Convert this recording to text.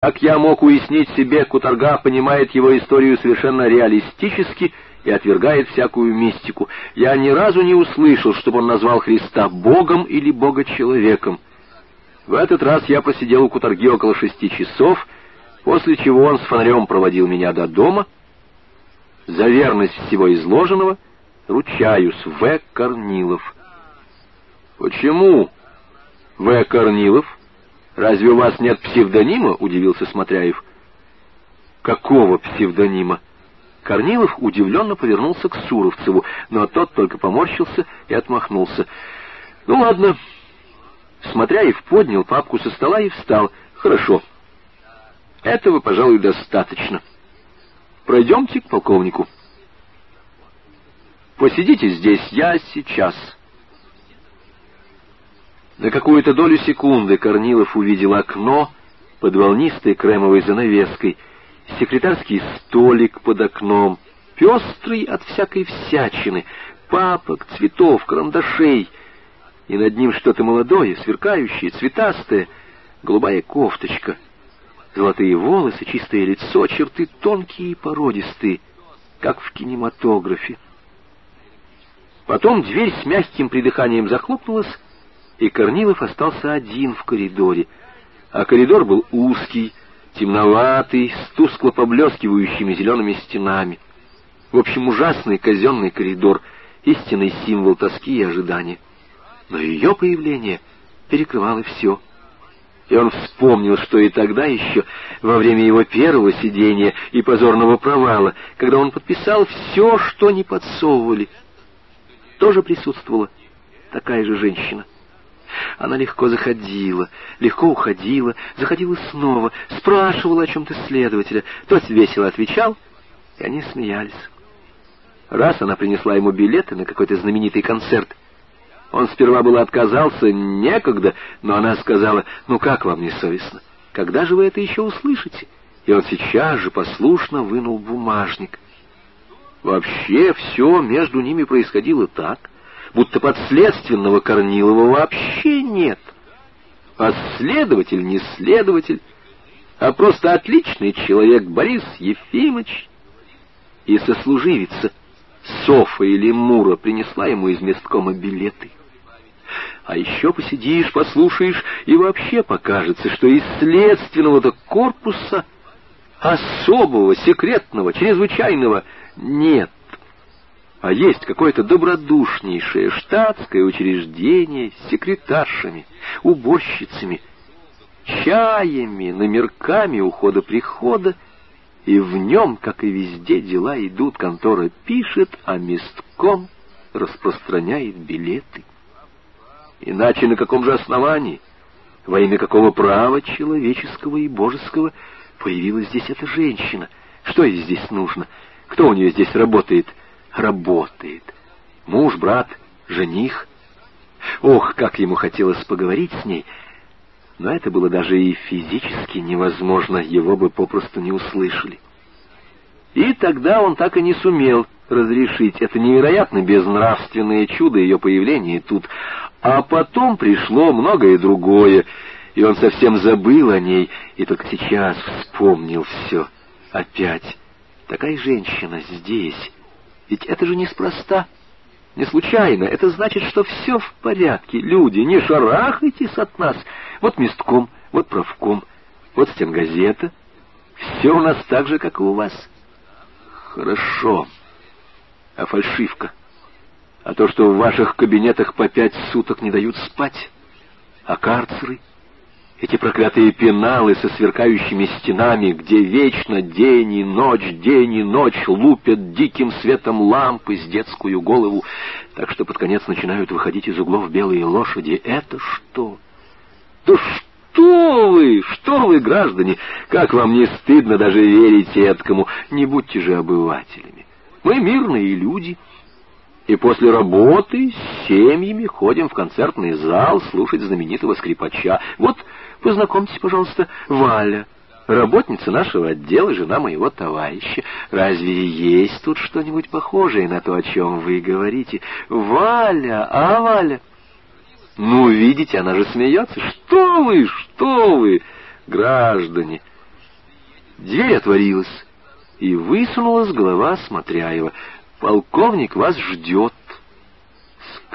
Как я мог уяснить себе, Куторга понимает его историю совершенно реалистически и отвергает всякую мистику. Я ни разу не услышал, чтобы он назвал Христа Богом или Бога-человеком. В этот раз я посидел у Куторги около шести часов, после чего он с фонарем проводил меня до дома. За верность всего изложенного ручаюсь В. Корнилов. «Почему В. Корнилов?» «Разве у вас нет псевдонима?» — удивился Смотряев. «Какого псевдонима?» Корнилов удивленно повернулся к Суровцеву, но тот только поморщился и отмахнулся. «Ну ладно». Смотряев поднял папку со стола и встал. «Хорошо. Этого, пожалуй, достаточно. Пройдемте к полковнику». «Посидите здесь, я сейчас». На какую-то долю секунды Корнилов увидел окно под волнистой кремовой занавеской, секретарский столик под окном, пестрый от всякой всячины, папок, цветов, карандашей, и над ним что-то молодое, сверкающее, цветастое, голубая кофточка, золотые волосы, чистое лицо, черты тонкие и породистые, как в кинематографе. Потом дверь с мягким придыханием захлопнулась, и Корнилов остался один в коридоре. А коридор был узкий, темноватый, с тускло поблескивающими зелеными стенами. В общем, ужасный казенный коридор, истинный символ тоски и ожидания. Но ее появление перекрывало все. И он вспомнил, что и тогда еще, во время его первого сидения и позорного провала, когда он подписал все, что не подсовывали, тоже присутствовала такая же женщина — она легко заходила, легко уходила, заходила снова, спрашивала о чем-то следователя. Тот весело отвечал, и они смеялись. Раз она принесла ему билеты на какой-то знаменитый концерт. Он сперва было отказался, некогда, но она сказала, «Ну как вам не совестно? Когда же вы это еще услышите?» И он сейчас же послушно вынул бумажник. Вообще все между ними происходило так — будто подследственного Корнилова вообще нет. А следователь не следователь, а просто отличный человек Борис Ефимович. И сослуживица Софа или Мура принесла ему из месткома билеты. А еще посидишь, послушаешь, и вообще покажется, что из следственного-то корпуса особого, секретного, чрезвычайного нет а есть какое-то добродушнейшее штатское учреждение с секретаршами, уборщицами, чаями, номерками ухода-прихода, и в нем, как и везде, дела идут, контора пишет, а местком распространяет билеты. Иначе на каком же основании, во имя какого права человеческого и божеского появилась здесь эта женщина? Что ей здесь нужно? Кто у нее здесь работает? — работает. Муж, брат, жених. Ох, как ему хотелось поговорить с ней, но это было даже и физически невозможно, его бы попросту не услышали. И тогда он так и не сумел разрешить это невероятно безнравственное чудо ее появления тут. А потом пришло многое другое, и он совсем забыл о ней, и только сейчас вспомнил все. Опять. Такая женщина здесь, ведь это же неспроста, не случайно. Это значит, что все в порядке. Люди, не шарахайтесь от нас. Вот местком, вот правком, вот стенгазета. Все у нас так же, как и у вас. Хорошо. А фальшивка? А то, что в ваших кабинетах по пять суток не дают спать? А карцеры? Эти проклятые пеналы со сверкающими стенами, где вечно день и ночь, день и ночь лупят диким светом лампы с детскую голову, так что под конец начинают выходить из углов белые лошади. Это что? Да что вы, что вы, граждане, как вам не стыдно даже верить этому? Не будьте же обывателями. Мы мирные люди, и после работы с семьями ходим в концертный зал слушать знаменитого скрипача. Вот Познакомьтесь, пожалуйста, Валя, работница нашего отдела, жена моего товарища. Разве есть тут что-нибудь похожее на то, о чем вы говорите? Валя, а Валя? Ну, видите, она же смеется. Что вы, что вы, граждане, Дверь отворилась, и высунулась голова Смотряева. Полковник вас ждет.